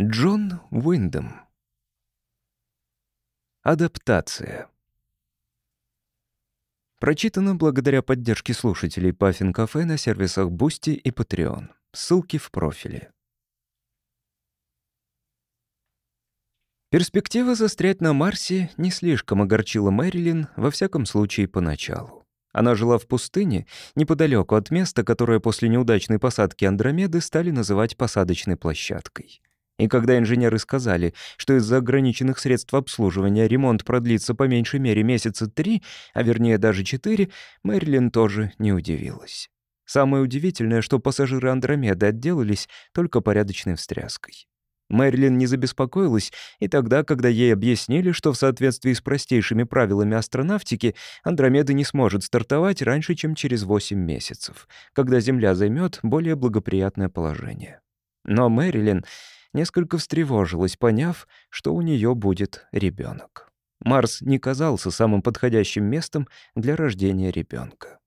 Джон Уиндом. Адаптация. Прочитано благодаря поддержке слушателей Puffin Cafe на сервисах Boosty и Patreon. Ссылки в профиле. Перспектива застрять на Марсе не слишком огорчила Мэрилин, во всяком случае, поначалу. Она жила в пустыне, неподалеку от места, которое после неудачной посадки Андромеды стали называть посадочной площадкой. И когда инженеры сказали, что из-за ограниченных средств обслуживания ремонт продлится по меньшей мере месяца три, а вернее даже четыре, Мэрилин тоже не удивилась. Самое удивительное, что пассажиры Андромеды отделались только порядочной встряской. Мэрилин не забеспокоилась и тогда, когда ей объяснили, что в соответствии с простейшими правилами астронавтики Андромеда не сможет стартовать раньше, чем через 8 месяцев, когда Земля займет более благоприятное положение. Но Мэрилин несколько встревожилась, поняв, что у нее будет ребенок. Марс не казался самым подходящим местом для рождения ребенка.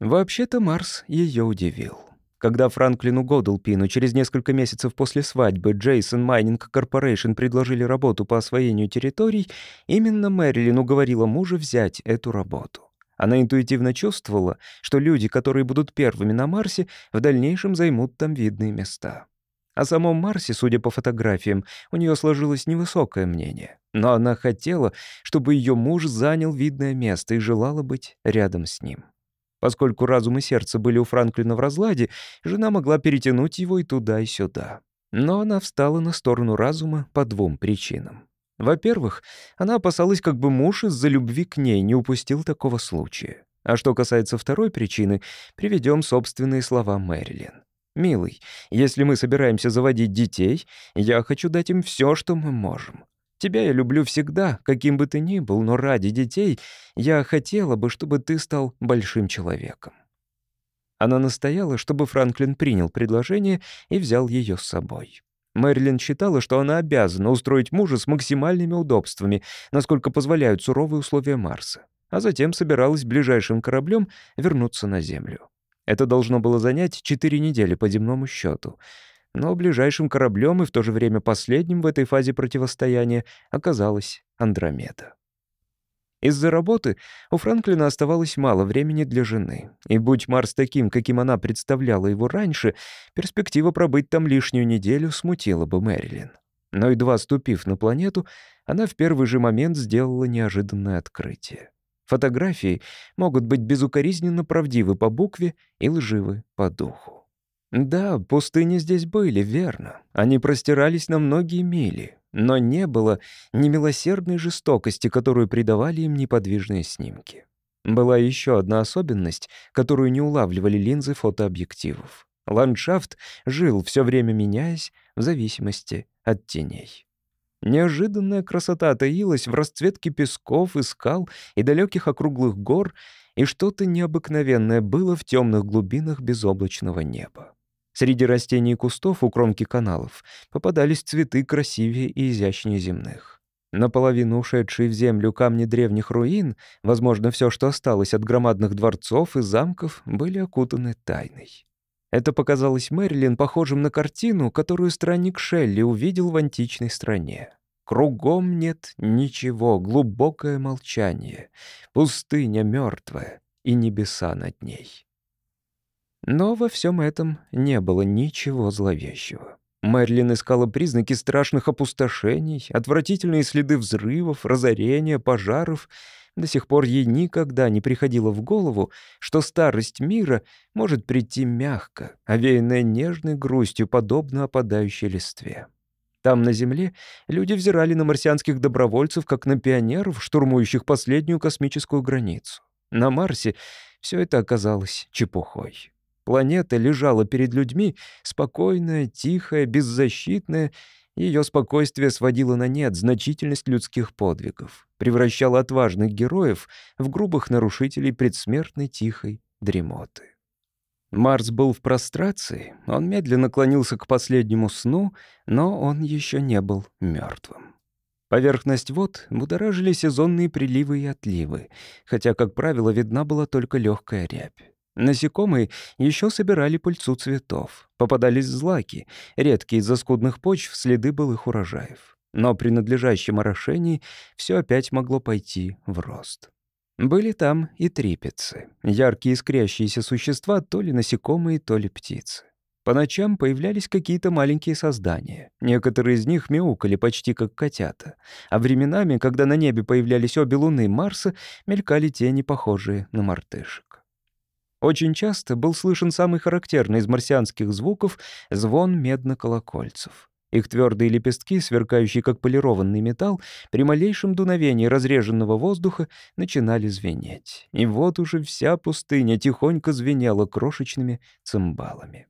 Вообще-то Марс ее удивил. Когда Франклину Годалпину через несколько месяцев после свадьбы Джейсон Майнинг Корпорейшн предложили работу по освоению территорий, именно Мэрилин уговорила мужа взять эту работу. Она интуитивно чувствовала, что люди, которые будут первыми на Марсе, в дальнейшем займут там видные места. О самом Марсе, судя по фотографиям, у нее сложилось невысокое мнение. Но она хотела, чтобы ее муж занял видное место и желала быть рядом с ним. Поскольку разум и сердце были у Франклина в разладе, жена могла перетянуть его и туда, и сюда. Но она встала на сторону разума по двум причинам. Во-первых, она опасалась, как бы муж из-за любви к ней не упустил такого случая. А что касается второй причины, приведем собственные слова Мэрилин. «Милый, если мы собираемся заводить детей, я хочу дать им все, что мы можем. Тебя я люблю всегда, каким бы ты ни был, но ради детей я хотела бы, чтобы ты стал большим человеком». Она настояла, чтобы Франклин принял предложение и взял ее с собой. Мэрилин считала, что она обязана устроить мужа с максимальными удобствами, насколько позволяют суровые условия Марса, а затем собиралась ближайшим кораблем вернуться на Землю. Это должно было занять четыре недели по земному счету. Но ближайшим кораблем и в то же время последним в этой фазе противостояния оказалась Андромеда. Из-за работы у Франклина оставалось мало времени для жены, и будь Марс таким, каким она представляла его раньше, перспектива пробыть там лишнюю неделю смутила бы Мэрилин. Но едва ступив на планету, она в первый же момент сделала неожиданное открытие. Фотографии могут быть безукоризненно правдивы по букве и лживы по духу. Да, пустыни здесь были, верно. Они простирались на многие мили, но не было ни милосердной жестокости, которую придавали им неподвижные снимки. Была еще одна особенность, которую не улавливали линзы фотообъективов. Ландшафт жил, все время меняясь, в зависимости от теней. Неожиданная красота таилась в расцветке песков и скал и далеких округлых гор, и что-то необыкновенное было в темных глубинах безоблачного неба. Среди растений и кустов у кромки каналов попадались цветы красивее и изящнее земных. Наполовину ушедшие в землю камни древних руин, возможно, все, что осталось от громадных дворцов и замков, были окутаны тайной. Это показалось Мэрилин похожим на картину, которую странник Шелли увидел в античной стране. Кругом нет ничего, глубокое молчание, пустыня мертвая и небеса над ней. Но во всем этом не было ничего зловещего. Мэрилин искала признаки страшных опустошений, отвратительные следы взрывов, разорения, пожаров — до сих пор ей никогда не приходило в голову, что старость мира может прийти мягко, овеянная нежной грустью, подобно опадающей листве. Там, на Земле, люди взирали на марсианских добровольцев, как на пионеров, штурмующих последнюю космическую границу. На Марсе все это оказалось чепухой. Планета лежала перед людьми, спокойная, тихая, беззащитная, ее спокойствие сводило на нет значительность людских подвигов, превращало отважных героев в грубых нарушителей предсмертной тихой дремоты. Марс был в прострации, он медленно клонился к последнему сну, но он еще не был мертвым. Поверхность вод будоражили сезонные приливы и отливы, хотя, как правило, видна была только легкая рябь. Насекомые еще собирали пыльцу цветов. Попадались злаки, редкие из-за скудных почв следы былых урожаев. Но при надлежащем орошении все опять могло пойти в рост. Были там и трипецы, яркие искрящиеся существа, то ли насекомые, то ли птицы. По ночам появлялись какие-то маленькие создания. Некоторые из них мяукали почти как котята. А временами, когда на небе появлялись обе луны Марса, мелькали тени, похожие на мартышек. Очень часто был слышен самый характерный из марсианских звуков — звон медно-колокольцев. Их твердые лепестки, сверкающие как полированный металл, при малейшем дуновении разреженного воздуха начинали звенеть. И вот уже вся пустыня тихонько звенела крошечными цимбалами.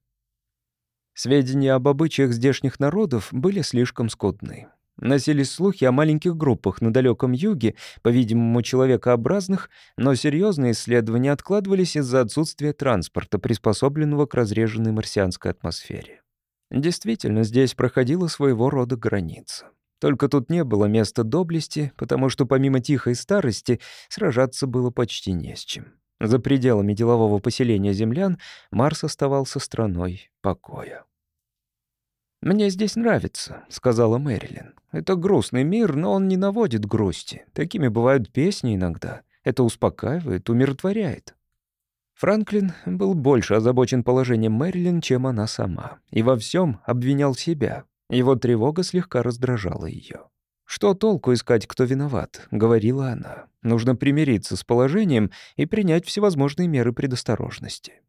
Сведения об обычаях здешних народов были слишком скудны. Носились слухи о маленьких группах на далеком юге, по-видимому, человекообразных, но серьезные исследования откладывались из-за отсутствия транспорта, приспособленного к разреженной марсианской атмосфере. Действительно, здесь проходила своего рода граница. Только тут не было места доблести, потому что помимо тихой старости сражаться было почти не с чем. За пределами делового поселения землян Марс оставался страной покоя. «Мне здесь нравится», — сказала Мэрилин. «Это грустный мир, но он не наводит грусти. Такими бывают песни иногда. Это успокаивает, умиротворяет». Франклин был больше озабочен положением Мэрилин, чем она сама, и во всем обвинял себя. Его тревога слегка раздражала ее. «Что толку искать, кто виноват?» — говорила она. «Нужно примириться с положением и принять всевозможные меры предосторожности».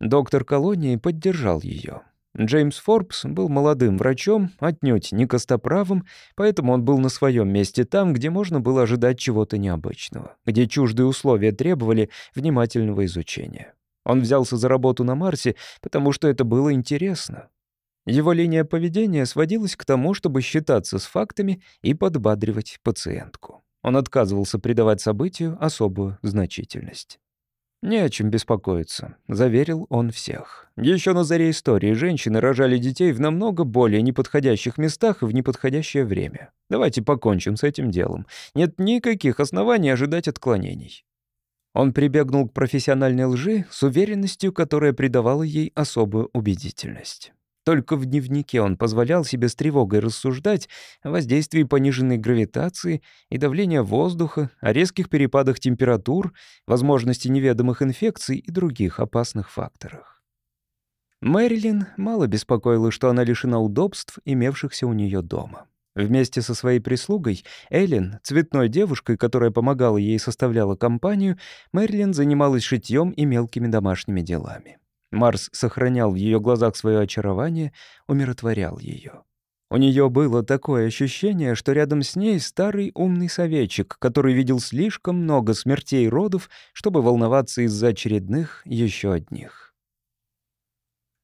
Доктор колонии поддержал ее. Джеймс Форбс был молодым врачом, отнюдь не костоправым, поэтому он был на своем месте там, где можно было ожидать чего-то необычного, где чуждые условия требовали внимательного изучения. Он взялся за работу на Марсе, потому что это было интересно. Его линия поведения сводилась к тому, чтобы считаться с фактами и подбадривать пациентку. Он отказывался придавать событию особую значительность. «Не о чем беспокоиться», — заверил он всех. Еще на заре истории женщины рожали детей в намного более неподходящих местах и в неподходящее время. Давайте покончим с этим делом. Нет никаких оснований ожидать отклонений». Он прибегнул к профессиональной лжи с уверенностью, которая придавала ей особую убедительность. Только в дневнике он позволял себе с тревогой рассуждать о воздействии пониженной гравитации и давления воздуха, о резких перепадах температур, возможности неведомых инфекций и других опасных факторах. Мэрилин мало беспокоила, что она лишена удобств, имевшихся у нее дома. Вместе со своей прислугой, Эллен, цветной девушкой, которая помогала ей и составляла компанию, Мэрилин занималась шитьем и мелкими домашними делами. Марс сохранял в ее глазах свое очарование, умиротворял ее. У нее было такое ощущение, что рядом с ней старый умный советчик, который видел слишком много смертей и родов, чтобы волноваться из-за очередных еще одних.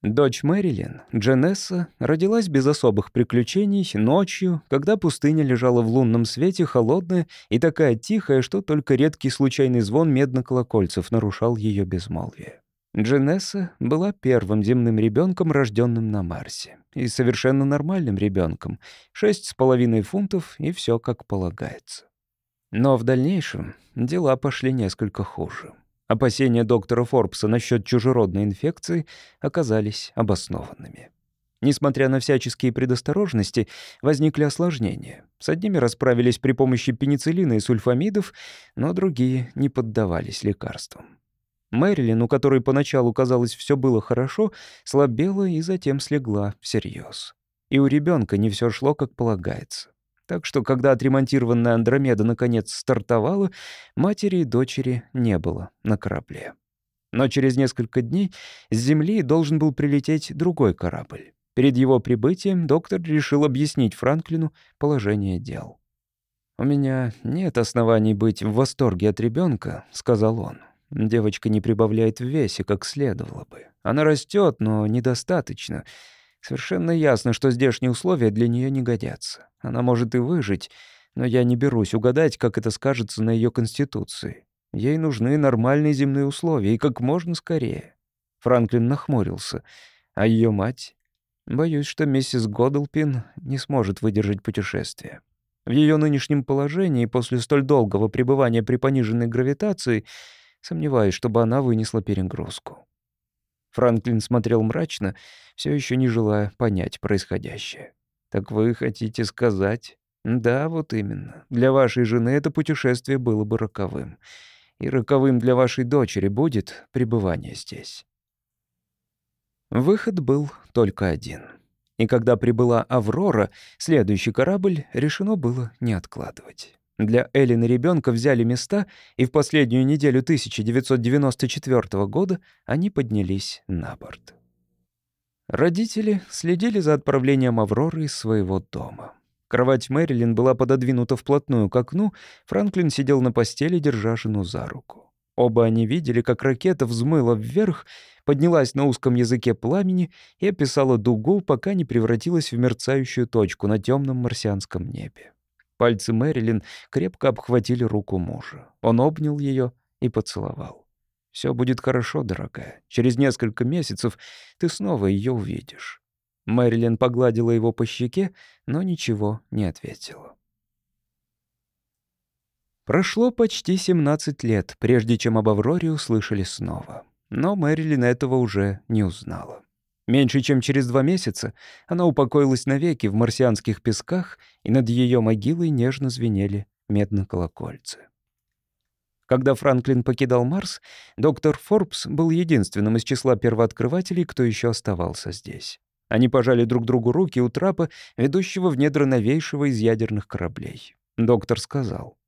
Дочь Мэрилин, Дженесса, родилась без особых приключений ночью, когда пустыня лежала в лунном свете, холодная и такая тихая, что только редкий случайный звон медно-колокольцев нарушал ее безмолвие. Дженесса была первым земным ребенком, рожденным на Марсе. И совершенно нормальным ребенком. Шесть с половиной фунтов, и все как полагается. Но в дальнейшем дела пошли несколько хуже. Опасения доктора Форбса насчет чужеродной инфекции оказались обоснованными. Несмотря на всяческие предосторожности, возникли осложнения. С одними расправились при помощи пенициллина и сульфамидов, но другие не поддавались лекарствам. Мэрилин, у которой поначалу казалось все было хорошо, слабела и затем слегла всерьез. И у ребенка не все шло, как полагается. Так что, когда отремонтированная Андромеда наконец стартовала, матери и дочери не было на корабле. Но через несколько дней с Земли должен был прилететь другой корабль. Перед его прибытием доктор решил объяснить Франклину положение дел. «У меня нет оснований быть в восторге от ребенка, сказал он. Девочка не прибавляет в весе, как следовало бы. Она растет, но недостаточно. Совершенно ясно, что здешние условия для нее не годятся. Она может и выжить, но я не берусь угадать, как это скажется на ее конституции. Ей нужны нормальные земные условия, и как можно скорее. Франклин нахмурился. А ее мать? Боюсь, что миссис Годлпин не сможет выдержать путешествие. В ее нынешнем положении, после столь долгого пребывания при пониженной гравитации, Сомневаюсь, чтобы она вынесла перегрузку. Франклин смотрел мрачно, все еще не желая понять происходящее. «Так вы хотите сказать?» «Да, вот именно. Для вашей жены это путешествие было бы роковым. И роковым для вашей дочери будет пребывание здесь». Выход был только один. И когда прибыла «Аврора», следующий корабль решено было не откладывать. Для Эллен и ребенка взяли места, и в последнюю неделю 1994 года они поднялись на борт. Родители следили за отправлением Авроры из своего дома. Кровать Мэрилин была пододвинута вплотную к окну, Франклин сидел на постели, держа жену за руку. Оба они видели, как ракета взмыла вверх, поднялась на узком языке пламени и описала дугу, пока не превратилась в мерцающую точку на темном марсианском небе. Пальцы Мэрилин крепко обхватили руку мужа. Он обнял ее и поцеловал. «Все будет хорошо, дорогая. Через несколько месяцев ты снова ее увидишь». Мэрилин погладила его по щеке, но ничего не ответила. Прошло почти 17 лет, прежде чем об Авроре услышали снова. Но Мэрилин этого уже не узнала. Меньше чем через два месяца она упокоилась навеки в марсианских песках, и над ее могилой нежно звенели медно-колокольцы. Когда Франклин покидал Марс, доктор Форбс был единственным из числа первооткрывателей, кто еще оставался здесь. Они пожали друг другу руки у трапа, ведущего в недра новейшего из ядерных кораблей. Доктор сказал,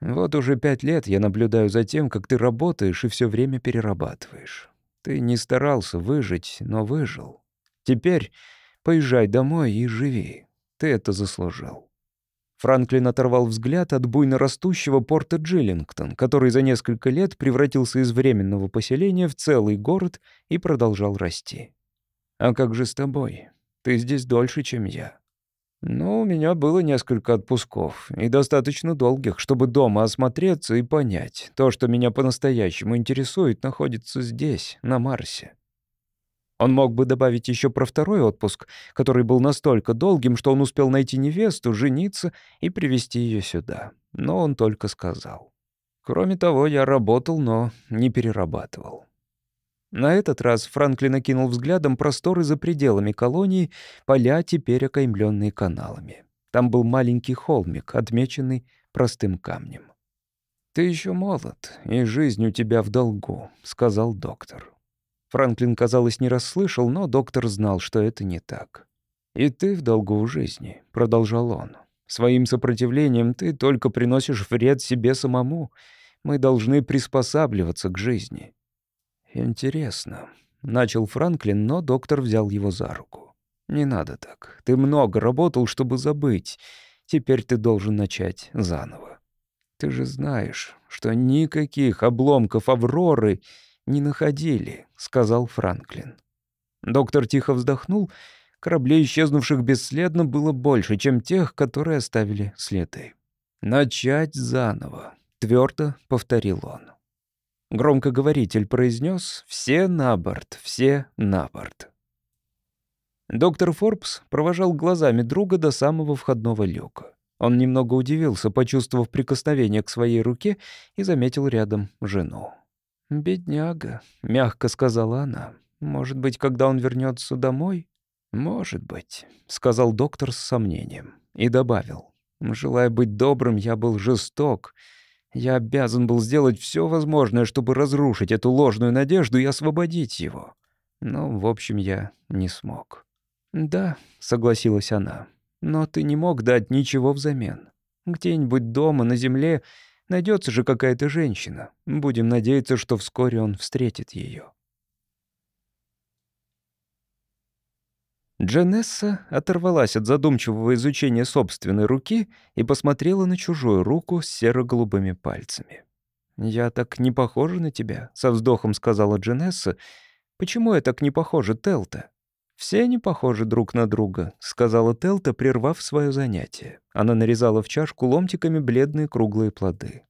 «Вот уже пять лет я наблюдаю за тем, как ты работаешь и все время перерабатываешь. Ты не старался выжить, но выжил. Теперь поезжай домой и живи. Ты это заслужил». Франклин оторвал взгляд от буйно растущего порта Джиллингтон, который за несколько лет превратился из временного поселения в целый город и продолжал расти. «А как же с тобой? Ты здесь дольше, чем я». «Ну, у меня было несколько отпусков, и достаточно долгих, чтобы дома осмотреться и понять, то, что меня по-настоящему интересует, находится здесь, на Марсе». Он мог бы добавить еще про второй отпуск, который был настолько долгим, что он успел найти невесту, жениться и привести ее сюда. Но он только сказал. Кроме того, я работал, но не перерабатывал. На этот раз Франклин окинул взглядом просторы за пределами колонии, поля, теперь окаймленные каналами. Там был маленький холмик, отмеченный простым камнем. «Ты еще молод, и жизнь у тебя в долгу», — сказал доктор. Франклин, казалось, не расслышал, но доктор знал, что это не так. «И ты в долгу в жизни», — продолжал он. «Своим сопротивлением ты только приносишь вред себе самому. Мы должны приспосабливаться к жизни. «Интересно», — начал Франклин, но доктор взял его за руку. «Не надо так. Ты много работал, чтобы забыть. Теперь ты должен начать заново. Ты же знаешь, что никаких обломков Авроры не находили», — сказал Франклин. Доктор тихо вздохнул. Кораблей, исчезнувших бесследно, было больше, чем тех, которые оставили следы. «Начать заново», — твердо повторил он. Громкоговоритель произнес «Все на борт, все на борт». Доктор Форбс провожал глазами друга до самого входного люка. Он немного удивился, почувствовав прикосновение к своей руке, и заметил рядом жену. «Бедняга», — мягко сказала она. «Может быть, когда он вернется домой?» «Может быть», — сказал доктор с сомнением. И добавил. «Желая быть добрым, я был жесток. Я обязан был сделать все возможное, чтобы разрушить эту ложную надежду и освободить его. Но, в общем, я не смог. «Да», — согласилась она, — «но ты не мог дать ничего взамен. Где-нибудь дома, на земле, найдется же какая-то женщина. Будем надеяться, что вскоре он встретит ее. Джанесса оторвалась от задумчивого изучения собственной руки и посмотрела на чужую руку с серо-голубыми пальцами. «Я так не похожа на тебя», — со вздохом сказала Джанесса. «Почему я так не похожа, Телта?» «Все не похожи друг на друга», — сказала Телта, прервав свое занятие. Она нарезала в чашку ломтиками бледные круглые плоды.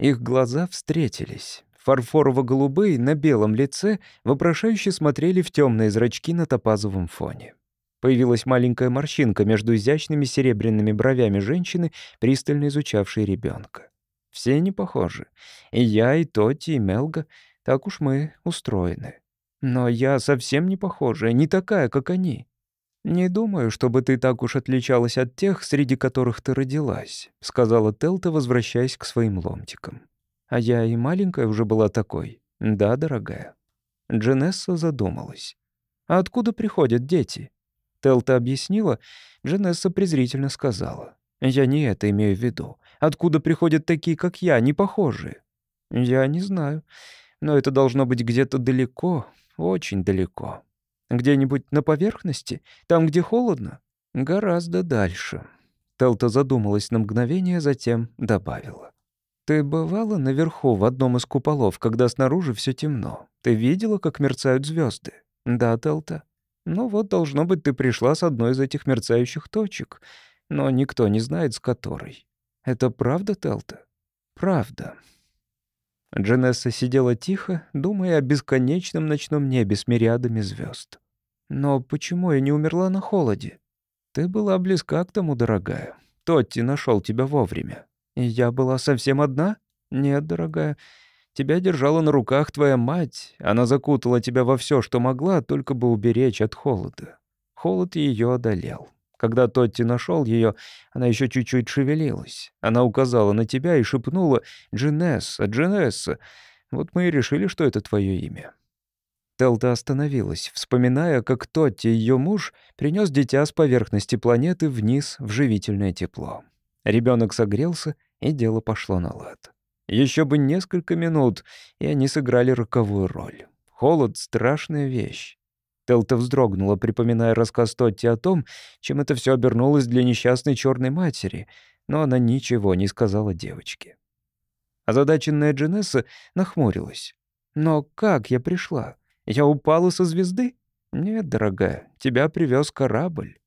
Их глаза встретились. Фарфорово-голубые на белом лице вопрошающе смотрели в темные зрачки на топазовом фоне. Появилась маленькая морщинка между изящными серебряными бровями женщины, пристально изучавшей ребенка. Все не похожи. И я, и Тоти, и Мелга. Так уж мы устроены. Но я совсем не похожа, не такая, как они. «Не думаю, чтобы ты так уж отличалась от тех, среди которых ты родилась», — сказала Телта, возвращаясь к своим ломтикам. «А я и маленькая уже была такой. Да, дорогая». Дженесса задумалась. «А откуда приходят дети?» Телта объяснила, Дженесса презрительно сказала. «Я не это имею в виду. Откуда приходят такие, как я, не похожие?» «Я не знаю. Но это должно быть где-то далеко, очень далеко. Где-нибудь на поверхности? Там, где холодно? Гораздо дальше». Телта задумалась на мгновение, затем добавила. «Ты бывала наверху в одном из куполов, когда снаружи все темно? Ты видела, как мерцают звезды? «Да, Телта. Ну вот, должно быть, ты пришла с одной из этих мерцающих точек, но никто не знает, с которой. Это правда, Телта? Правда». Дженесса сидела тихо, думая о бесконечном ночном небе с мириадами звезд. «Но почему я не умерла на холоде? Ты была близка к тому, дорогая. Тотти нашел тебя вовремя. И я была совсем одна? Нет, дорогая. Тебя держала на руках твоя мать. Она закутала тебя во все, что могла, только бы уберечь от холода. Холод ее одолел. Когда Тотти нашел ее, она еще чуть-чуть шевелилась. Она указала на тебя и шепнула «Джинесса, Джинесса». Вот мы и решили, что это твое имя. Телта остановилась, вспоминая, как Тотти, ее муж, принес дитя с поверхности планеты вниз в живительное тепло. Ребенок согрелся, и дело пошло на лад. Еще бы несколько минут, и они сыграли роковую роль. Холод — страшная вещь. Телта вздрогнула, припоминая рассказ Тотти о том, чем это все обернулось для несчастной черной матери, но она ничего не сказала девочке. Озадаченная Дженесса нахмурилась. «Но как я пришла? Я упала со звезды? Нет, дорогая, тебя привез корабль».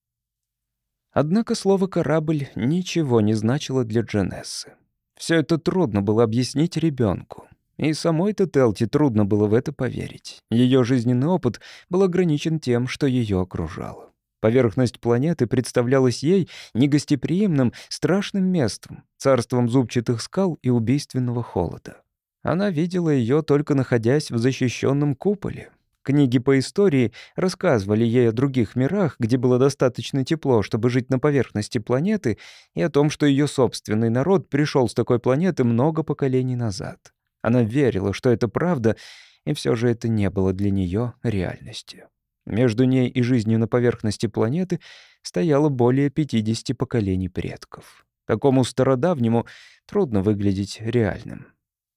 Однако слово «корабль» ничего не значило для Дженессы. Все это трудно было объяснить ребенку. И самой-то Телти трудно было в это поверить. Ее жизненный опыт был ограничен тем, что ее окружало. Поверхность планеты представлялась ей негостеприимным, страшным местом, царством зубчатых скал и убийственного холода. Она видела ее только находясь в защищенном куполе. Книги по истории рассказывали ей о других мирах, где было достаточно тепло, чтобы жить на поверхности планеты, и о том, что ее собственный народ пришел с такой планеты много поколений назад. Она верила, что это правда, и все же это не было для нее реальностью. Между ней и жизнью на поверхности планеты стояло более 50 поколений предков. Такому стародавнему трудно выглядеть реальным.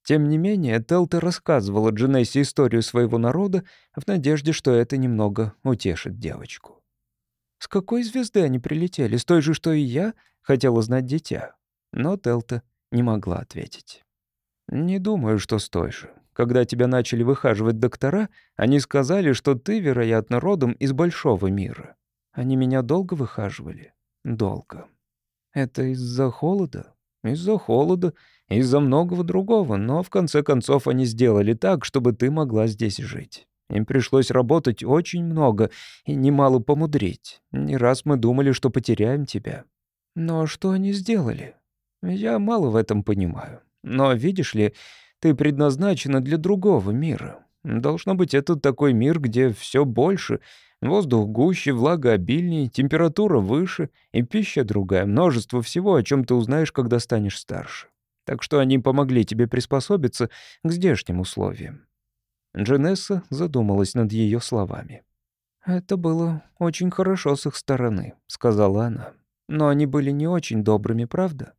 Тем не менее, Телта рассказывала Дженессе историю своего народа в надежде, что это немного утешит девочку. «С какой звезды они прилетели? С той же, что и я?» — хотела знать дитя. Но Телта не могла ответить. «Не думаю, что с той же. Когда тебя начали выхаживать доктора, они сказали, что ты, вероятно, родом из большого мира. Они меня долго выхаживали? Долго. Это из-за холода? Из-за холода, из-за многого другого, но в конце концов они сделали так, чтобы ты могла здесь жить. Им пришлось работать очень много и немало помудрить. Не раз мы думали, что потеряем тебя. Но что они сделали? Я мало в этом понимаю. Но, видишь ли, ты предназначена для другого мира. Должно быть, это такой мир, где все больше, воздух гуще, влага обильнее, температура выше и пища другая, множество всего, о чем ты узнаешь, когда станешь старше. Так что они помогли тебе приспособиться к здешним условиям». Дженесса задумалась над ее словами. «Это было очень хорошо с их стороны», — сказала она. «Но они были не очень добрыми, правда?»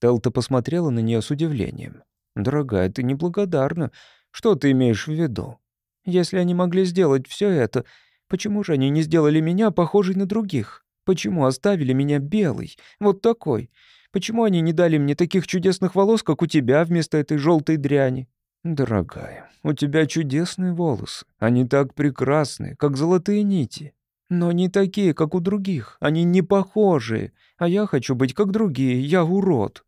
Телта посмотрела на нее с удивлением. «Дорогая, ты неблагодарна. Что ты имеешь в виду? Если они могли сделать все это, почему же они не сделали меня похожей на других? Почему оставили меня белой, вот такой? Почему они не дали мне таких чудесных волос, как у тебя, вместо этой желтой дряни? Дорогая, у тебя чудесные волосы. Они так прекрасны, как золотые нити. Но не такие, как у других. Они не похожие. А я хочу быть как другие. Я урод.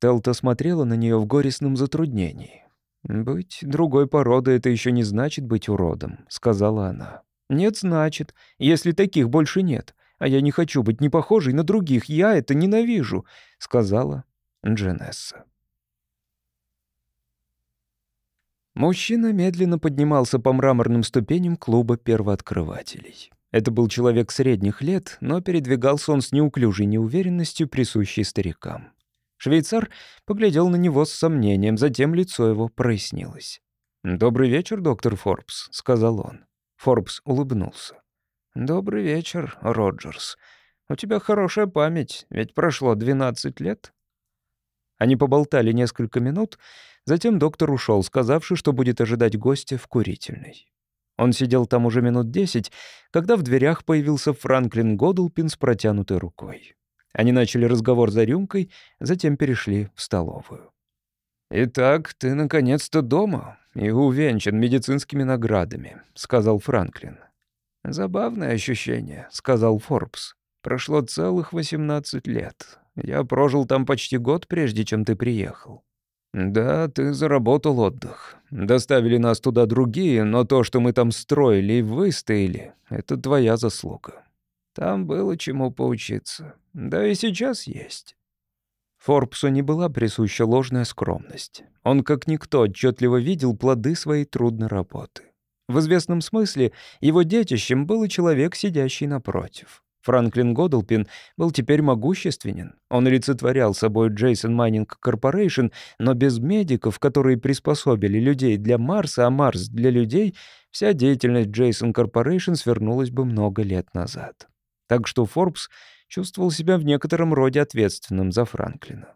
Телта смотрела на нее в горестном затруднении. «Быть другой породы — это еще не значит быть уродом», — сказала она. «Нет, значит, если таких больше нет. А я не хочу быть не похожей на других, я это ненавижу», — сказала Дженесса. Мужчина медленно поднимался по мраморным ступеням клуба первооткрывателей. Это был человек средних лет, но передвигался он с неуклюжей неуверенностью, присущей старикам. Швейцар поглядел на него с сомнением, затем лицо его прояснилось. «Добрый вечер, доктор Форбс», — сказал он. Форбс улыбнулся. «Добрый вечер, Роджерс. У тебя хорошая память, ведь прошло 12 лет». Они поболтали несколько минут, затем доктор ушел, сказавши, что будет ожидать гостя в курительной. Он сидел там уже минут десять, когда в дверях появился Франклин Годулпин с протянутой рукой. Они начали разговор за рюмкой, затем перешли в столовую. «Итак, ты наконец-то дома и увенчан медицинскими наградами», — сказал Франклин. «Забавное ощущение», — сказал Форбс. «Прошло целых восемнадцать лет. Я прожил там почти год, прежде чем ты приехал». «Да, ты заработал отдых. Доставили нас туда другие, но то, что мы там строили и выстояли, это твоя заслуга. Там было чему поучиться. Да и сейчас есть». Форбсу не была присуща ложная скромность. Он, как никто, отчетливо видел плоды своей трудной работы. В известном смысле его детищем был и человек, сидящий напротив. Франклин Годалпин был теперь могущественен. Он олицетворял собой Джейсон Майнинг Корпорейшн, но без медиков, которые приспособили людей для Марса, а Марс для людей, вся деятельность Джейсон Корпорейшн свернулась бы много лет назад. Так что Форбс чувствовал себя в некотором роде ответственным за Франклина.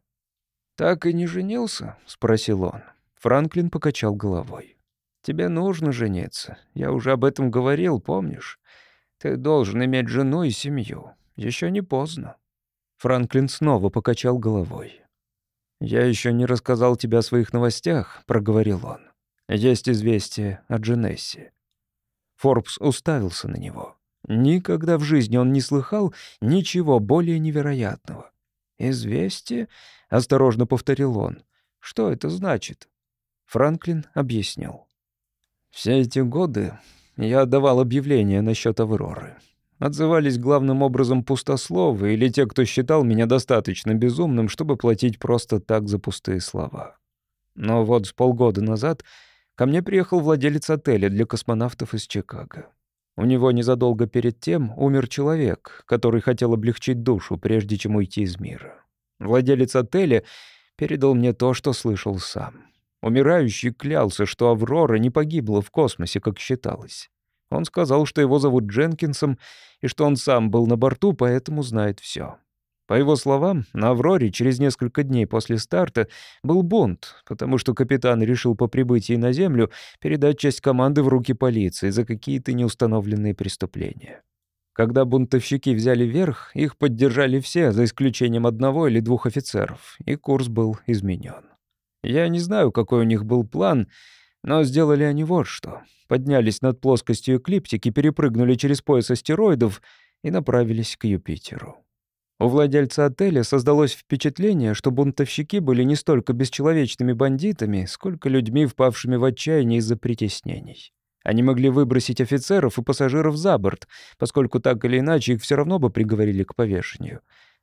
«Так и не женился?» — спросил он. Франклин покачал головой. «Тебе нужно жениться. Я уже об этом говорил, помнишь? Ты должен иметь жену и семью. Еще не поздно». Франклин снова покачал головой. «Я еще не рассказал тебе о своих новостях», — проговорил он. «Есть известие о Дженессе». Форбс уставился на него. Никогда в жизни он не слыхал ничего более невероятного. «Известие?» — осторожно повторил он. «Что это значит?» Франклин объяснил. «Все эти годы я давал объявления насчет Авроры. Отзывались главным образом пустословы или те, кто считал меня достаточно безумным, чтобы платить просто так за пустые слова. Но вот с полгода назад ко мне приехал владелец отеля для космонавтов из Чикаго. У него незадолго перед тем умер человек, который хотел облегчить душу, прежде чем уйти из мира. Владелец отеля передал мне то, что слышал сам. Умирающий клялся, что Аврора не погибла в космосе, как считалось. Он сказал, что его зовут Дженкинсом, и что он сам был на борту, поэтому знает все. По его словам, на «Авроре» через несколько дней после старта был бунт, потому что капитан решил по прибытии на Землю передать часть команды в руки полиции за какие-то неустановленные преступления. Когда бунтовщики взяли верх, их поддержали все, за исключением одного или двух офицеров, и курс был изменен. Я не знаю, какой у них был план, но сделали они вот что. Поднялись над плоскостью эклиптики, перепрыгнули через пояс астероидов и направились к Юпитеру. У владельца отеля создалось впечатление, что бунтовщики были не столько бесчеловечными бандитами, сколько людьми, впавшими в отчаяние из-за притеснений. Они могли выбросить офицеров и пассажиров за борт, поскольку так или иначе их все равно бы приговорили к повешению.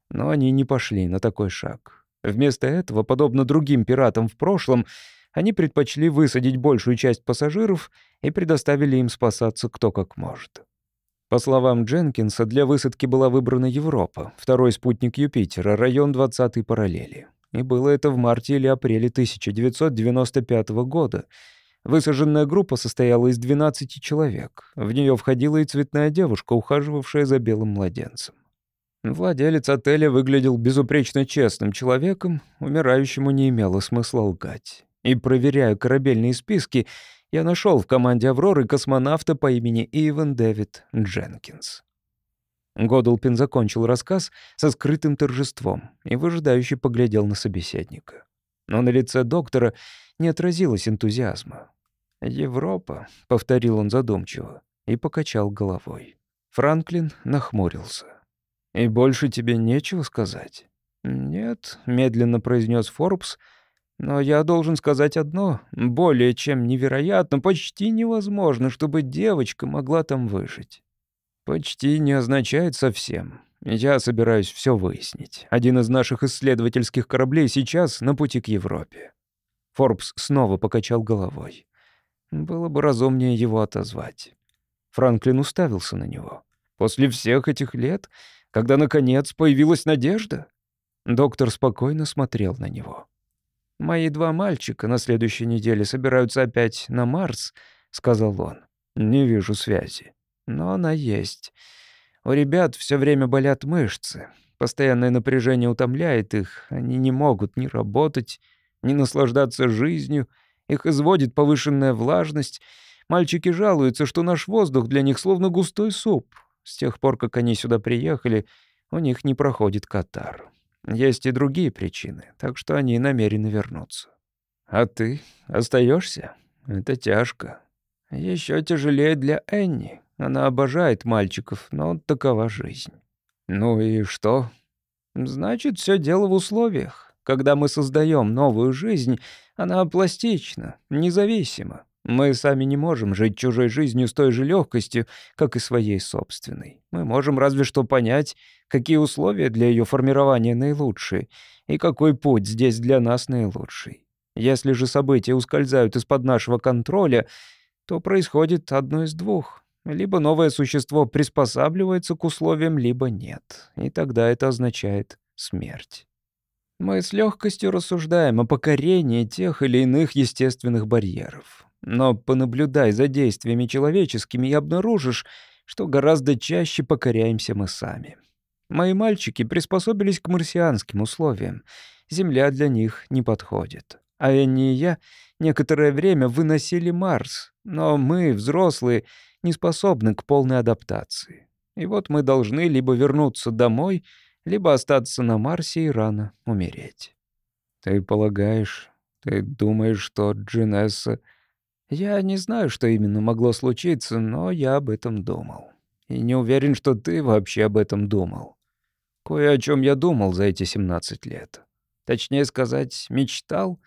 Но они не пошли на такой шаг. Вместо этого, подобно другим пиратам в прошлом, они предпочли высадить большую часть пассажиров и предоставили им спасаться кто как может. По словам Дженкинса, для высадки была выбрана Европа, второй спутник Юпитера, район 20-й параллели. И было это в марте или апреле 1995 года. Высаженная группа состояла из 12 человек. В нее входила и цветная девушка, ухаживавшая за белым младенцем. Владелец отеля выглядел безупречно честным человеком, умирающему не имело смысла лгать. И, проверяя корабельные списки, я нашел в команде «Авроры» космонавта по имени Иван Дэвид Дженкинс. Годулпин закончил рассказ со скрытым торжеством и выжидающе поглядел на собеседника. Но на лице доктора не отразилось энтузиазма. «Европа», — повторил он задумчиво и покачал головой. Франклин нахмурился. «И больше тебе нечего сказать?» «Нет», — медленно произнес Форбс, «но я должен сказать одно. Более чем невероятно, почти невозможно, чтобы девочка могла там выжить». «Почти не означает совсем. Я собираюсь все выяснить. Один из наших исследовательских кораблей сейчас на пути к Европе». Форбс снова покачал головой. Было бы разумнее его отозвать. Франклин уставился на него. После всех этих лет, когда, наконец, появилась надежда? Доктор спокойно смотрел на него. «Мои два мальчика на следующей неделе собираются опять на Марс», — сказал он. «Не вижу связи. Но она есть. У ребят все время болят мышцы. Постоянное напряжение утомляет их. Они не могут ни работать, ни наслаждаться жизнью. Их изводит повышенная влажность. Мальчики жалуются, что наш воздух для них словно густой суп. С тех пор, как они сюда приехали, у них не проходит катар. Есть и другие причины, так что они намерены вернуться. А ты остаешься? Это тяжко. Еще тяжелее для Энни. Она обожает мальчиков, но такова жизнь. Ну и что? Значит, все дело в условиях. Когда мы создаем новую жизнь, она пластична, независима. Мы сами не можем жить чужой жизнью с той же легкостью, как и своей собственной. Мы можем разве что понять, какие условия для ее формирования наилучшие и какой путь здесь для нас наилучший. Если же события ускользают из-под нашего контроля, то происходит одно из двух. Либо новое существо приспосабливается к условиям, либо нет. И тогда это означает смерть. Мы с легкостью рассуждаем о покорении тех или иных естественных барьеров. Но понаблюдай за действиями человеческими и обнаружишь, что гораздо чаще покоряемся мы сами. Мои мальчики приспособились к марсианским условиям. Земля для них не подходит. А Энни и я некоторое время выносили Марс, но мы, взрослые, не способны к полной адаптации. И вот мы должны либо вернуться домой, либо остаться на Марсе и рано умереть. Ты полагаешь, ты думаешь, что Джинесса я не знаю, что именно могло случиться, но я об этом думал. И не уверен, что ты вообще об этом думал. Кое о чем я думал за эти 17 лет. Точнее сказать, мечтал.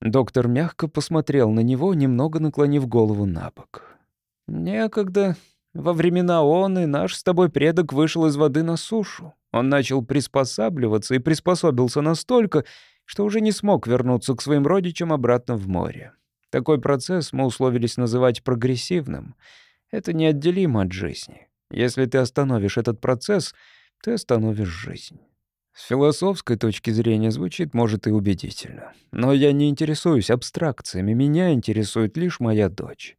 Доктор мягко посмотрел на него, немного наклонив голову на бок. Некогда, во времена он и наш с тобой предок вышел из воды на сушу. Он начал приспосабливаться и приспособился настолько, что уже не смог вернуться к своим родичам обратно в море. Такой процесс мы условились называть прогрессивным. Это неотделимо от жизни. Если ты остановишь этот процесс, ты остановишь жизнь. С философской точки зрения звучит, может, и убедительно. Но я не интересуюсь абстракциями, меня интересует лишь моя дочь.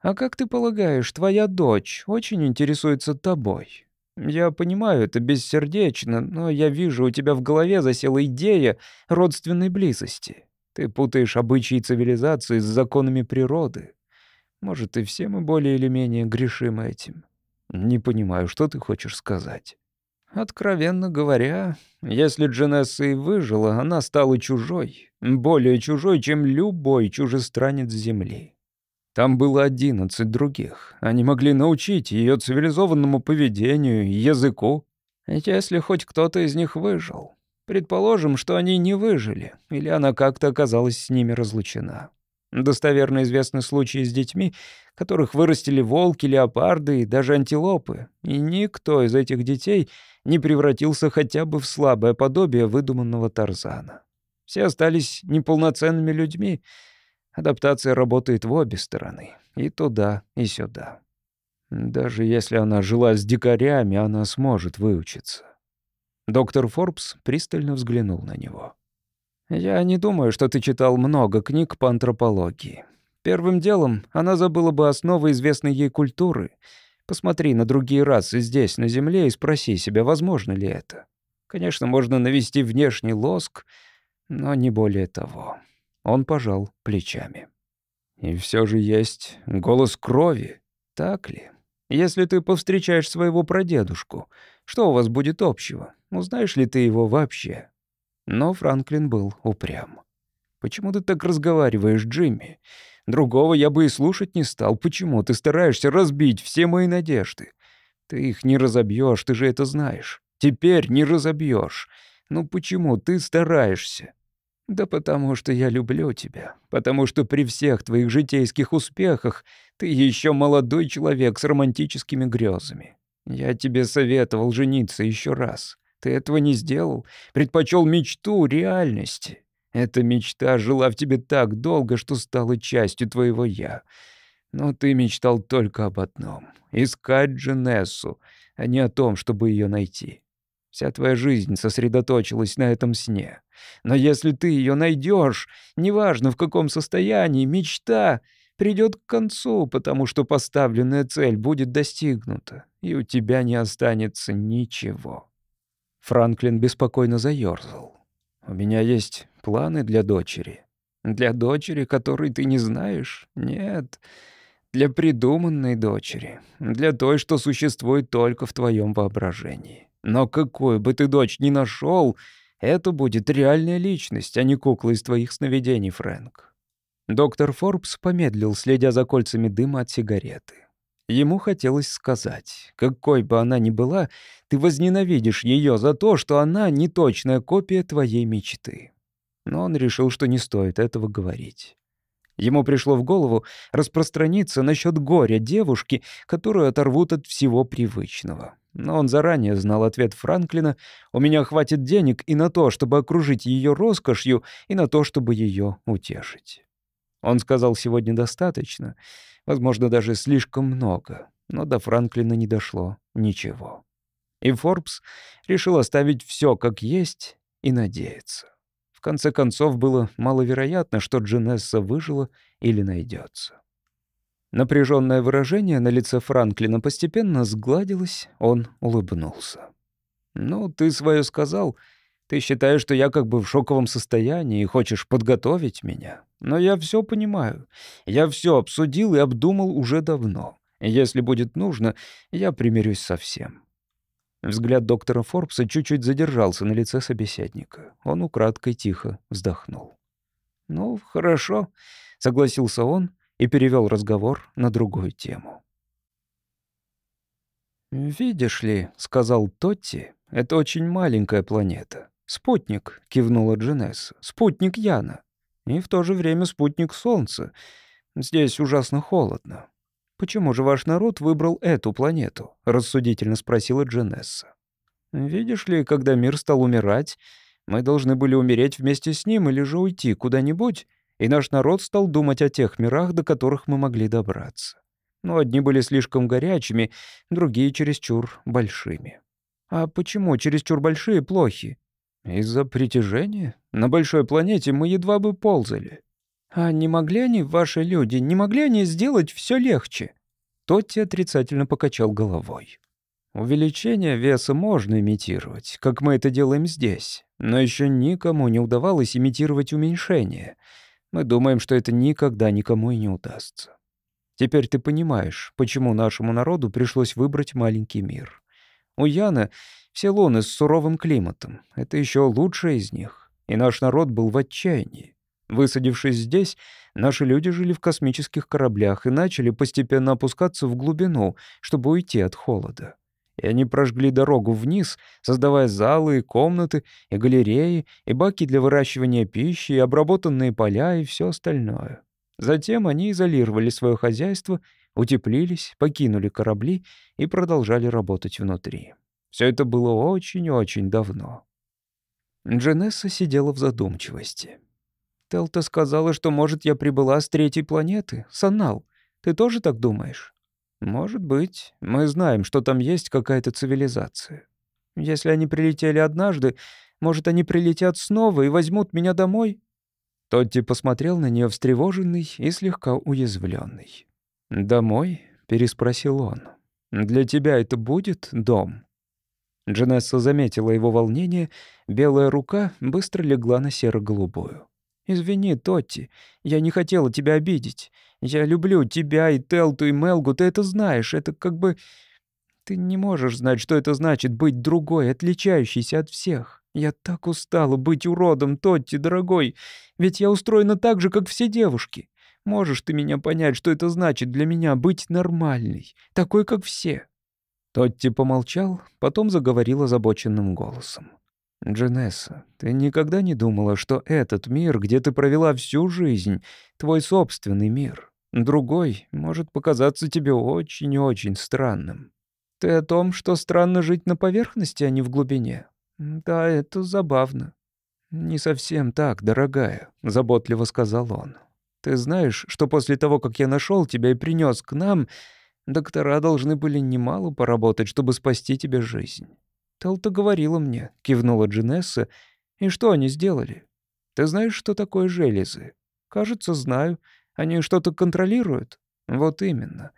А как ты полагаешь, твоя дочь очень интересуется тобой? Я понимаю, это бессердечно, но я вижу, у тебя в голове засела идея родственной близости. Ты путаешь обычаи цивилизации с законами природы. Может, и все мы более или менее грешим этим. Не понимаю, что ты хочешь сказать. Откровенно говоря, если Дженесса и выжила, она стала чужой, более чужой, чем любой чужестранец Земли. Там было одиннадцать других. Они могли научить ее цивилизованному поведению, языку. Если хоть кто-то из них выжил, Предположим, что они не выжили, или она как-то оказалась с ними разлучена. Достоверно известны случаи с детьми, которых вырастили волки, леопарды и даже антилопы, и никто из этих детей не превратился хотя бы в слабое подобие выдуманного Тарзана. Все остались неполноценными людьми. Адаптация работает в обе стороны, и туда, и сюда. Даже если она жила с дикарями, она сможет выучиться. Доктор Форбс пристально взглянул на него. «Я не думаю, что ты читал много книг по антропологии. Первым делом она забыла бы основы известной ей культуры. Посмотри на другие расы здесь, на Земле, и спроси себя, возможно ли это. Конечно, можно навести внешний лоск, но не более того». Он пожал плечами. «И все же есть голос крови, так ли? Если ты повстречаешь своего прадедушку, что у вас будет общего? Узнаешь ли ты его вообще?» Но Франклин был упрям. «Почему ты так разговариваешь, Джимми? Другого я бы и слушать не стал. Почему ты стараешься разбить все мои надежды? Ты их не разобьешь, ты же это знаешь. Теперь не разобьешь. Ну почему ты стараешься?» «Да потому что я люблю тебя. Потому что при всех твоих житейских успехах ты еще молодой человек с романтическими грезами. Я тебе советовал жениться еще раз. Ты этого не сделал. Предпочел мечту реальности. Эта мечта жила в тебе так долго, что стала частью твоего «я». Но ты мечтал только об одном — искать Дженессу, а не о том, чтобы ее найти. Вся твоя жизнь сосредоточилась на этом сне. Но если ты ее найдешь, неважно в каком состоянии, мечта придет к концу, потому что поставленная цель будет достигнута, и у тебя не останется ничего. Франклин беспокойно заерзал. «У меня есть планы для дочери. Для дочери, которой ты не знаешь? Нет, для придуманной дочери. Для той, что существует только в твоем воображении. Но какую бы ты дочь ни нашел, это будет реальная личность, а не кукла из твоих сновидений, Фрэнк. Доктор Форбс помедлил, следя за кольцами дыма от сигареты. Ему хотелось сказать, какой бы она ни была, ты возненавидишь ее за то, что она не точная копия твоей мечты. Но он решил, что не стоит этого говорить. Ему пришло в голову распространиться насчет горя девушки, которую оторвут от всего привычного. Но он заранее знал ответ Франклина «У меня хватит денег и на то, чтобы окружить ее роскошью, и на то, чтобы ее утешить». Он сказал сегодня достаточно, возможно, даже слишком много, но до Франклина не дошло ничего. И Форбс решил оставить все как есть и надеяться. В конце концов, было маловероятно, что Джинесса выжила или найдется. Напряженное выражение на лице Франклина постепенно сгладилось, он улыбнулся. «Ну, ты свое сказал. Ты считаешь, что я как бы в шоковом состоянии и хочешь подготовить меня. Но я все понимаю. Я все обсудил и обдумал уже давно. Если будет нужно, я примирюсь со всем». Взгляд доктора Форбса чуть-чуть задержался на лице собеседника. Он украдкой тихо вздохнул. «Ну, хорошо», — согласился он и перевел разговор на другую тему. «Видишь ли», — сказал Тотти, — «это очень маленькая планета. «Спутник», — кивнула Дженесса. «Спутник Яна. И в то же время спутник Солнца. Здесь ужасно холодно». «Почему же ваш народ выбрал эту планету?» — рассудительно спросила Дженесса. «Видишь ли, когда мир стал умирать, мы должны были умереть вместе с ним или же уйти куда-нибудь, и наш народ стал думать о тех мирах, до которых мы могли добраться. Но одни были слишком горячими, другие чересчур большими. А почему чересчур большие плохи? Из-за притяжения? На большой планете мы едва бы ползали. А не могли они, ваши люди, не могли они сделать все легче? Тотти отрицательно покачал головой. Увеличение веса можно имитировать, как мы это делаем здесь, но еще никому не удавалось имитировать уменьшение. Мы думаем, что это никогда никому и не удастся. Теперь ты понимаешь, почему нашему народу пришлось выбрать маленький мир. У Яна все с суровым климатом. Это еще лучшее из них. И наш народ был в отчаянии. Высадившись здесь, наши люди жили в космических кораблях и начали постепенно опускаться в глубину, чтобы уйти от холода. И они прожгли дорогу вниз, создавая залы и комнаты, и галереи, и баки для выращивания пищи, и обработанные поля, и все остальное. Затем они изолировали свое хозяйство, утеплились, покинули корабли и продолжали работать внутри. Все это было очень-очень давно. Дженесса сидела в задумчивости. «Телта сказала, что, может, я прибыла с третьей планеты, Санал. Ты тоже так думаешь?» «Может быть. Мы знаем, что там есть какая-то цивилизация. Если они прилетели однажды, может, они прилетят снова и возьмут меня домой?» Тотти посмотрел на нее встревоженный и слегка уязвленный. «Домой?» — переспросил он. «Для тебя это будет дом?» Дженесса заметила его волнение, белая рука быстро легла на серо-голубую. «Извини, Тотти, я не хотела тебя обидеть. Я люблю тебя и Телту, и Мелгу, ты это знаешь, это как бы... Ты не можешь знать, что это значит быть другой, отличающейся от всех. Я так устала быть уродом, Тотти, дорогой, ведь я устроена так же, как все девушки. Можешь ты меня понять, что это значит для меня быть нормальной, такой, как все?» Тотти помолчал, потом заговорил озабоченным голосом. «Дженесса, ты никогда не думала, что этот мир, где ты провела всю жизнь, твой собственный мир? Другой может показаться тебе очень-очень странным. Ты о том, что странно жить на поверхности, а не в глубине? Да, это забавно. «Не совсем так, дорогая», — заботливо сказал он. «Ты знаешь, что после того, как я нашел тебя и принес к нам, доктора должны были немало поработать, чтобы спасти тебе жизнь». «Телта говорила мне», — кивнула Джинесса. «И что они сделали? Ты знаешь, что такое железы?» «Кажется, знаю. Они что-то контролируют?» «Вот именно.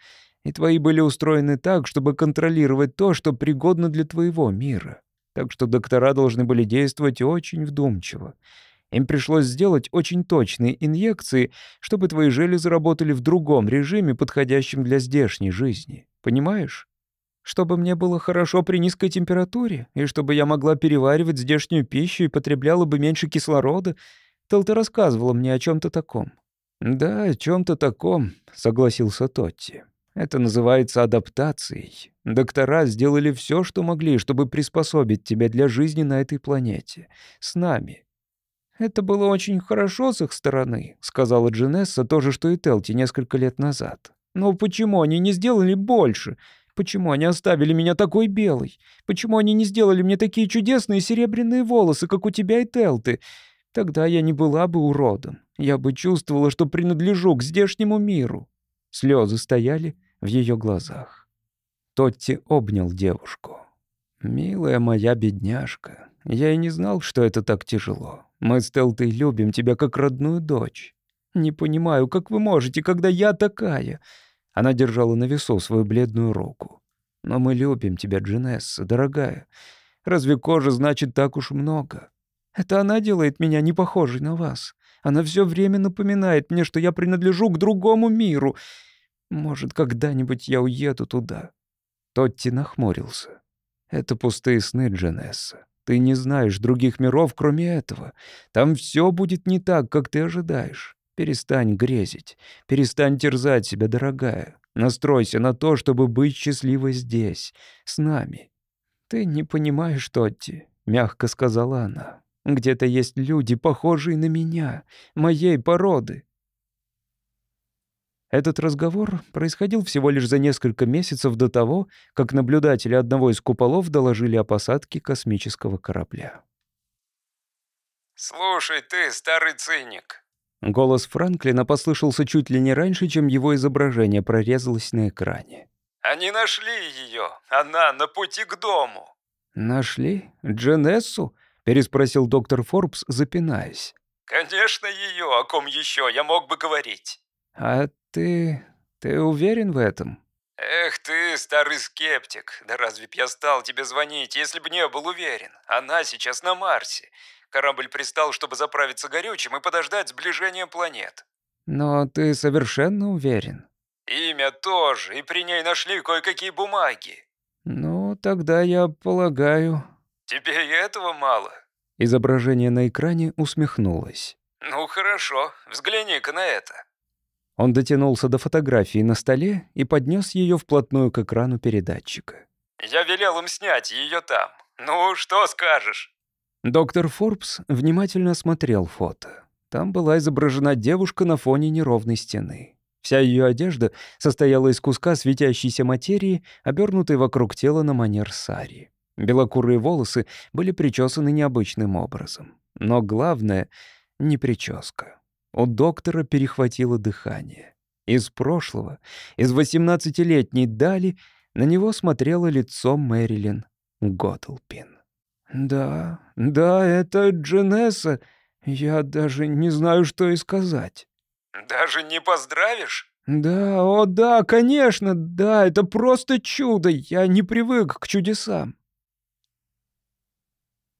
И твои были устроены так, чтобы контролировать то, что пригодно для твоего мира. Так что доктора должны были действовать очень вдумчиво. Им пришлось сделать очень точные инъекции, чтобы твои железы работали в другом режиме, подходящем для здешней жизни. Понимаешь? Чтобы мне было хорошо при низкой температуре, и чтобы я могла переваривать здешнюю пищу и потребляла бы меньше кислорода. Телта рассказывала мне о чем то таком. «Да, о чем то таком», — согласился Тотти. Это называется адаптацией. Доктора сделали все, что могли, чтобы приспособить тебя для жизни на этой планете. С нами. «Это было очень хорошо с их стороны», — сказала Джинесса, то же, что и Телти несколько лет назад. «Но почему они не сделали больше? Почему они оставили меня такой белой? Почему они не сделали мне такие чудесные серебряные волосы, как у тебя и Телты? Тогда я не была бы уродом. Я бы чувствовала, что принадлежу к здешнему миру». Слезы стояли в ее глазах. Тотти обнял девушку. «Милая моя бедняжка, я и не знал, что это так тяжело. Мы с Телтой любим тебя как родную дочь. Не понимаю, как вы можете, когда я такая...» Она держала на весу свою бледную руку. «Но мы любим тебя, Джинесса, дорогая. Разве кожа значит так уж много? Это она делает меня не похожей на вас. Она все время напоминает мне, что я принадлежу к другому миру, может, когда-нибудь я уеду туда». Тотти нахмурился. «Это пустые сны, Дженесса. Ты не знаешь других миров, кроме этого. Там все будет не так, как ты ожидаешь. Перестань грезить. Перестань терзать себя, дорогая. Настройся на то, чтобы быть счастливой здесь, с нами». «Ты не понимаешь, Тотти», — мягко сказала она. «Где-то есть люди, похожие на меня, моей породы. Этот разговор происходил всего лишь за несколько месяцев до того, как наблюдатели одного из куполов доложили о посадке космического корабля. «Слушай ты, старый циник!» Голос Франклина послышался чуть ли не раньше, чем его изображение прорезалось на экране. «Они нашли ее! Она на пути к дому!» «Нашли? Дженессу?» — переспросил доктор Форбс, запинаясь. «Конечно ее, о ком еще я мог бы говорить!» «А ты... ты уверен в этом?» «Эх ты, старый скептик, да разве б я стал тебе звонить, если бы не был уверен? Она сейчас на Марсе. Корабль пристал, чтобы заправиться горючим и подождать сближения планет». «Но ты совершенно уверен?» «Имя тоже, и при ней нашли кое-какие бумаги». «Ну, тогда я полагаю...» «Тебе и этого мало?» Изображение на экране усмехнулось. «Ну хорошо, взгляни-ка на это». Он дотянулся до фотографии на столе и поднес ее вплотную к экрану передатчика. «Я велел им снять ее там. Ну, что скажешь?» Доктор Форбс внимательно осмотрел фото. Там была изображена девушка на фоне неровной стены. Вся ее одежда состояла из куска светящейся материи, обернутой вокруг тела на манер сари. Белокурые волосы были причесаны необычным образом. Но главное — не прическа. У доктора перехватило дыхание. Из прошлого, из восемнадцатилетней дали, на него смотрело лицо Мэрилин Готтлпин. «Да, да, это Дженесса. Я даже не знаю, что и сказать». «Даже не поздравишь?» «Да, о да, конечно, да, это просто чудо. Я не привык к чудесам».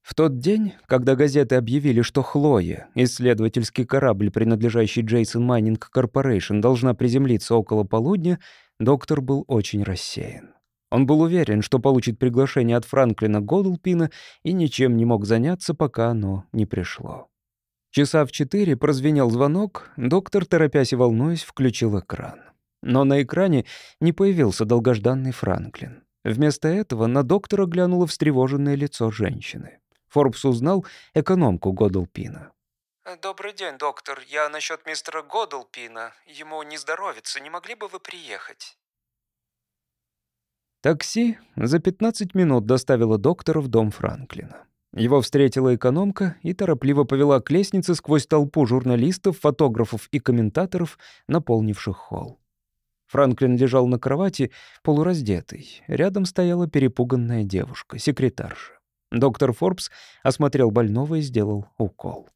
В тот день, когда газеты объявили, что «Хлоя», исследовательский корабль, принадлежащий Джейсон Майнинг Корпорейшн, должна приземлиться около полудня, доктор был очень рассеян. Он был уверен, что получит приглашение от Франклина Годалпина и ничем не мог заняться, пока оно не пришло. Часа в четыре прозвенел звонок, доктор, торопясь и волнуясь, включил экран. Но на экране не появился долгожданный Франклин. Вместо этого на доктора глянуло встревоженное лицо женщины. Форбс узнал экономку Годлпина. «Добрый день, доктор. Я насчет мистера Годлпина. Ему не здоровится. Не могли бы вы приехать?» Такси за 15 минут доставило доктора в дом Франклина. Его встретила экономка и торопливо повела к лестнице сквозь толпу журналистов, фотографов и комментаторов, наполнивших холл. Франклин лежал на кровати, полураздетый. Рядом стояла перепуганная девушка, секретарша. Доктор Форбс осмотрел больного и сделал укол.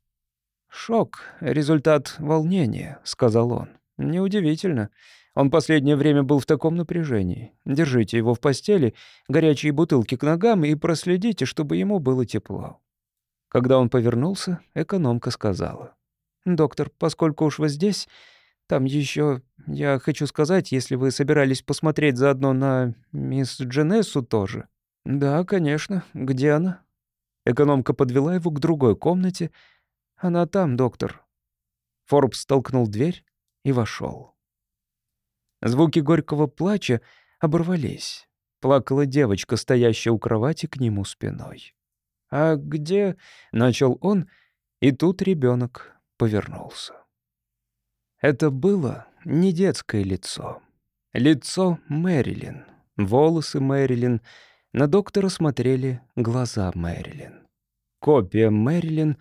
«Шок — результат волнения», — сказал он. «Неудивительно. Он последнее время был в таком напряжении. Держите его в постели, горячие бутылки к ногам и проследите, чтобы ему было тепло». Когда он повернулся, экономка сказала. «Доктор, поскольку уж вы здесь, там еще, я хочу сказать, если вы собирались посмотреть заодно на мисс Дженессу тоже». «Да, конечно. Где она?» Экономка подвела его к другой комнате. «Она там, доктор». Форбс толкнул дверь и вошел. Звуки горького плача оборвались. Плакала девочка, стоящая у кровати к нему спиной. «А где...» — начал он, и тут ребенок повернулся. Это было не детское лицо. Лицо Мэрилин, волосы Мэрилин, на доктора смотрели глаза Мэрилин. Копия Мэрилин,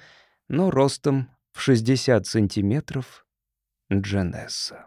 но ростом в 60 сантиметров Джанесса.